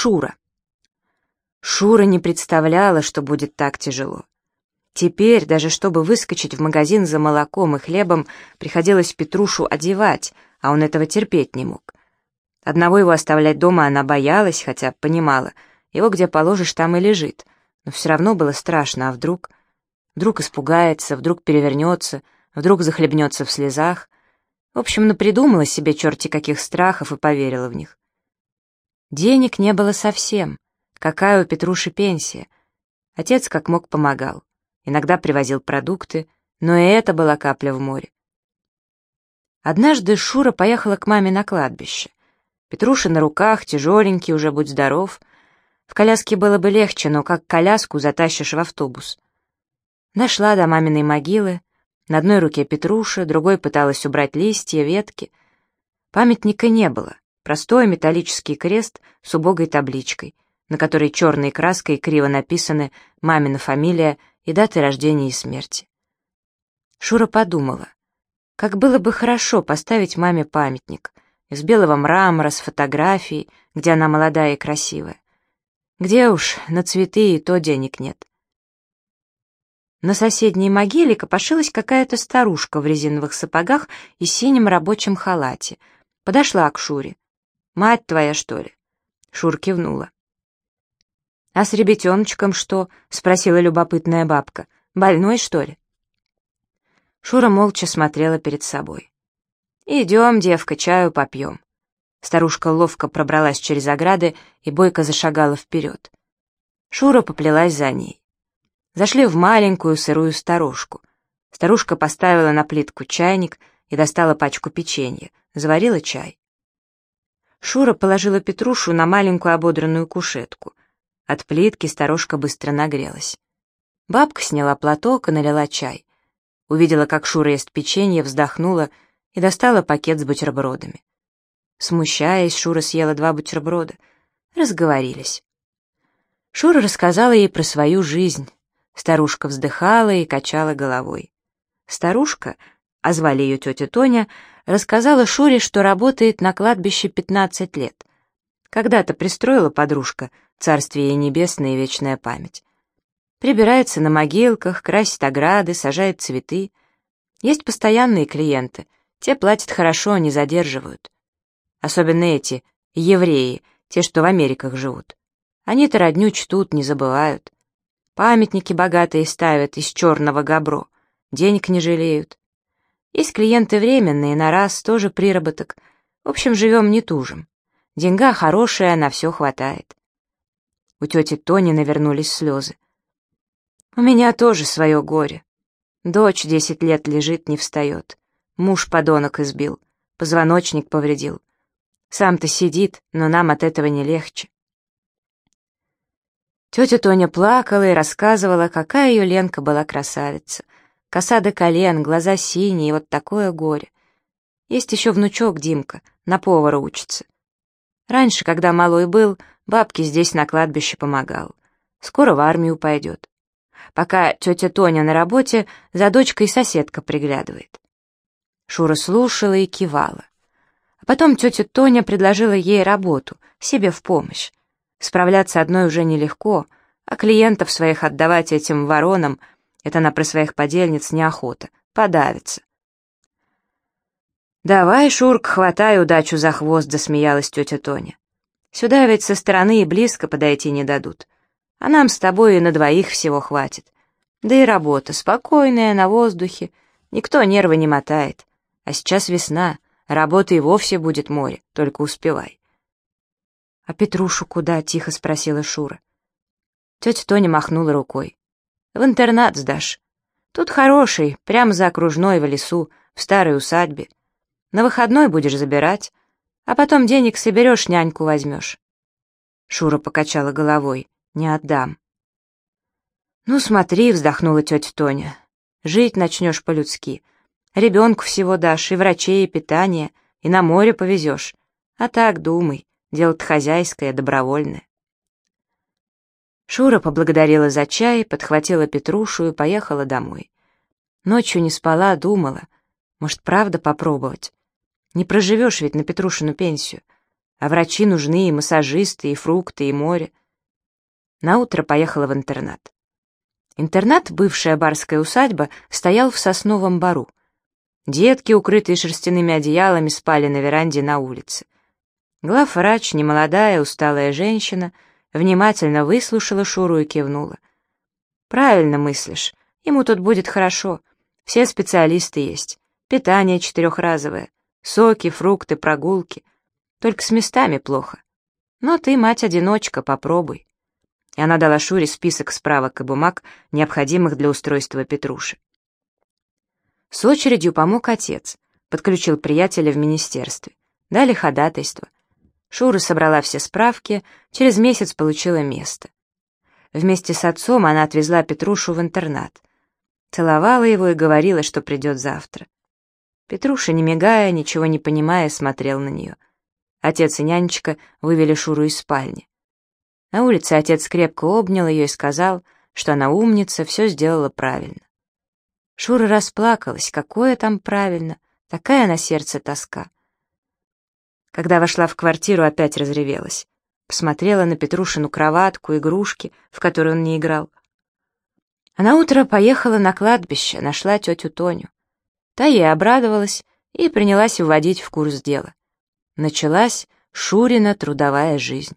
Шура. Шура не представляла, что будет так тяжело. Теперь, даже чтобы выскочить в магазин за молоком и хлебом, приходилось Петрушу одевать, а он этого терпеть не мог. Одного его оставлять дома она боялась, хотя понимала, его где положишь, там и лежит. Но все равно было страшно, а вдруг... Вдруг испугается, вдруг перевернется, вдруг захлебнется в слезах. В общем, напридумала себе черти каких страхов и поверила в них. Денег не было совсем. Какая у Петруши пенсия? Отец как мог помогал. Иногда привозил продукты, но и это была капля в море. Однажды Шура поехала к маме на кладбище. Петруша на руках, тяжеленький, уже будь здоров. В коляске было бы легче, но как коляску затащишь в автобус. Дошла до маминой могилы. На одной руке Петруша, другой пыталась убрать листья, ветки. Памятника не было. Простой металлический крест с убогой табличкой, на которой черной краской криво написаны мамина фамилия и даты рождения и смерти. Шура подумала, как было бы хорошо поставить маме памятник — из белого мрамора с фотографией, где она молодая и красивая. Где уж, на цветы и то денег нет. На соседней могиле копошилась какая-то старушка в резиновых сапогах и синем рабочем халате. Подошла к Шуре. «Мать твоя, что ли?» Шур кивнула. «А с ребятеночком что?» — спросила любопытная бабка. «Больной, что ли?» Шура молча смотрела перед собой. «Идем, девка, чаю попьем». Старушка ловко пробралась через ограды и бойко зашагала вперед. Шура поплелась за ней. Зашли в маленькую сырую сторожку. Старушка поставила на плитку чайник и достала пачку печенья, заварила чай. Шура положила Петрушу на маленькую ободранную кушетку. От плитки сторожка быстро нагрелась. Бабка сняла платок и налила чай. Увидела, как Шура ест печенье, вздохнула — и достала пакет с бутербродами. Смущаясь, Шура съела два бутерброда. Разговорились. Шура рассказала ей про свою жизнь. Старушка вздыхала и качала головой. Старушка, а звали ее тетя Тоня, рассказала Шуре, что работает на кладбище 15 лет. Когда-то пристроила подружка, царствие ей небесное и вечная память. Прибирается на могилках, красит ограды, сажает цветы. Есть постоянные клиенты — те платят хорошо, не задерживают. Особенно эти, евреи, те, что в Америках живут. Они-то родню чтут, не забывают. Памятники богатые ставят из черного габро, денег не жалеют. Есть клиенты временные, на раз тоже приработок. В общем, живем не тужим. Деньга хорошая, на все хватает. У тети Тони навернулись слезы. У меня тоже свое горе. Дочь десять лет лежит, не встает. Муж подонок избил, позвоночник повредил. Сам-то сидит, но нам от этого не легче. Тетя Тоня плакала и рассказывала, какая ее Ленка была красавица. Коса до колен, глаза синие, вот такое горе. Есть еще внучок Димка, на повара учится. Раньше, когда малой был, бабке здесь на кладбище помогал. Скоро в армию пойдет. Пока тетя Тоня на работе, за дочкой соседка приглядывает. Шура слушала и кивала. А потом тетя Тоня предложила ей работу, себе в помощь. Справляться одной уже нелегко, а клиентов своих отдавать этим воронам — это она про своих подельниц неохота, подавится. «Давай, Шурк, хватай удачу за хвост», — засмеялась тетя Тоня. «Сюда ведь со стороны и близко подойти не дадут. А нам с тобой и на двоих всего хватит. Да и работа спокойная, на воздухе, никто нервы не мотает. А сейчас весна, работы и вовсе будет море, только успевай. «А Петрушу куда?» — тихо спросила Шура. Тетя Тоня махнула рукой. «В интернат сдашь. Тут хороший, прямо за окружной в лесу, в старой усадьбе. На выходной будешь забирать, а потом денег соберешь, няньку возьмешь». Шура покачала головой. «Не отдам». «Ну смотри», — вздохнула тетя Тоня, — «жить начнешь по-людски». Ребенку всего дашь, и врачей, и питание, и на море повезешь. А так думай, дело-то хозяйское, добровольное. Шура поблагодарила за чай, подхватила Петрушу и поехала домой. Ночью не спала, думала. Может, правда попробовать? Не проживешь ведь на Петрушину пенсию. А врачи нужны, и массажисты, и фрукты, и море. Наутро поехала в интернат. Интернат, бывшая барская усадьба, стоял в сосновом бару. Детки, укрытые шерстяными одеялами, спали на веранде на улице. Главврач, немолодая, усталая женщина, внимательно выслушала Шуру и кивнула. «Правильно мыслишь. Ему тут будет хорошо. Все специалисты есть. Питание четырехразовое. Соки, фрукты, прогулки. Только с местами плохо. Но ты, мать-одиночка, попробуй» и она дала Шуре список справок и бумаг, необходимых для устройства Петруши. С очередью помог отец, подключил приятеля в министерстве. Дали ходатайство. Шура собрала все справки, через месяц получила место. Вместе с отцом она отвезла Петрушу в интернат. Целовала его и говорила, что придет завтра. Петруша, не мигая, ничего не понимая, смотрел на нее. Отец и нянечка вывели Шуру из спальни. На улице отец крепко обнял ее и сказал, что она умница, все сделала правильно. Шура расплакалась, какое там правильно, такая на сердце тоска. Когда вошла в квартиру, опять разревелась. Посмотрела на Петрушину кроватку, игрушки, в которые он не играл. А на утро поехала на кладбище, нашла тетю Тоню. Та ей обрадовалась и принялась вводить в курс дела. Началась Шурина трудовая жизнь.